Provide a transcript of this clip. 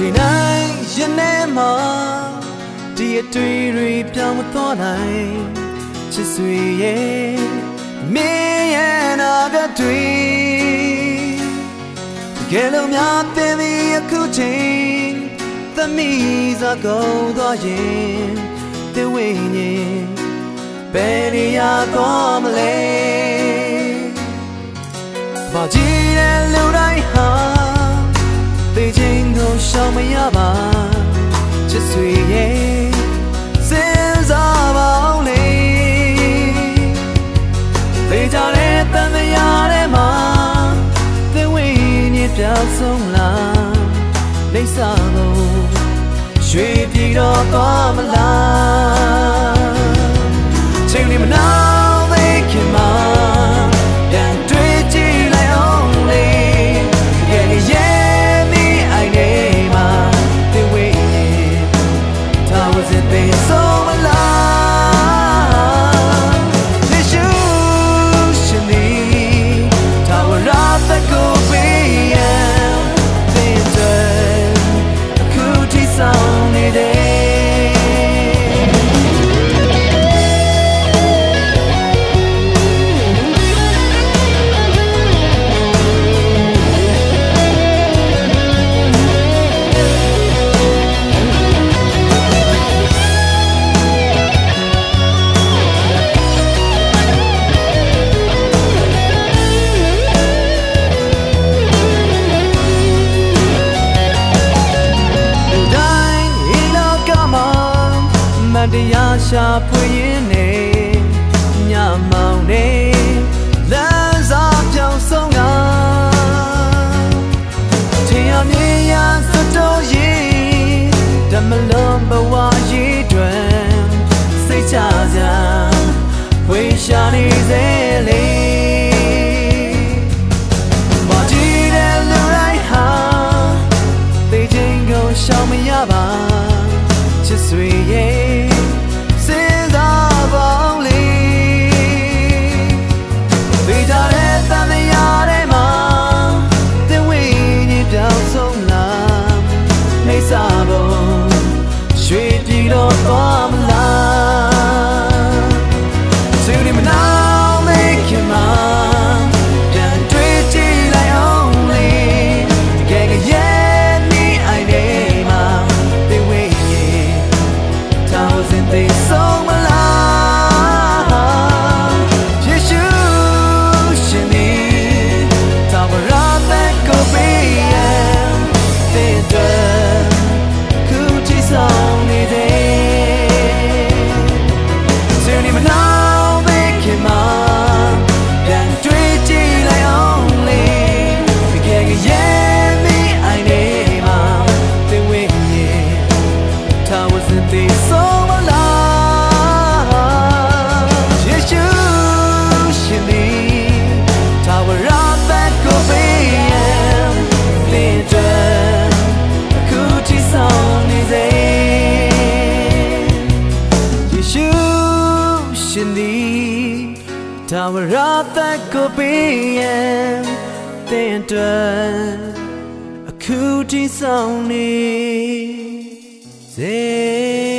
စိနိုင်ရင်ထဲမှာဒီအတွေ့တွေပြောင်းမသွားနိုင်ချစ်ဆွေရဲ့မင်းရဲ့နာပြတွေ့တကယ်လို့များသင်သည်အခုချိန်သမီးစကောင်းသွားရင်တဝိညာဉ်ဘယ်နေရာသွားမလဲမကြီး မရပါချစ်ဆွေရဲ့စဉ်းစားပါဦးလေသိကြတဲ့တန်တရားထဲမှာသင်ဝိညာဉ်ပြောင်းဆုံးလာလိမ့်စာလို့ရွှေပြည်တော်သွားမလား တ်တရားရှာဖွေရင်းနေညမောင်နေလမ်းစာပြောင်းဆုံးကထင်ရမြင်ရစတော်ရင်ဓမ္မလုံးဘဝရည်တွင်စိတ်ချစရာဝေရှာနေစေလေဘာကြည့်တဲ့လူတိုင်းဟာသိချင်းကိုရှောင်မရပါချစ်ဆွေရဲ့ ဒါဝရသက်ကိုပေးရန်သင်အတွက်အခုတည်ဆောင်နေစေ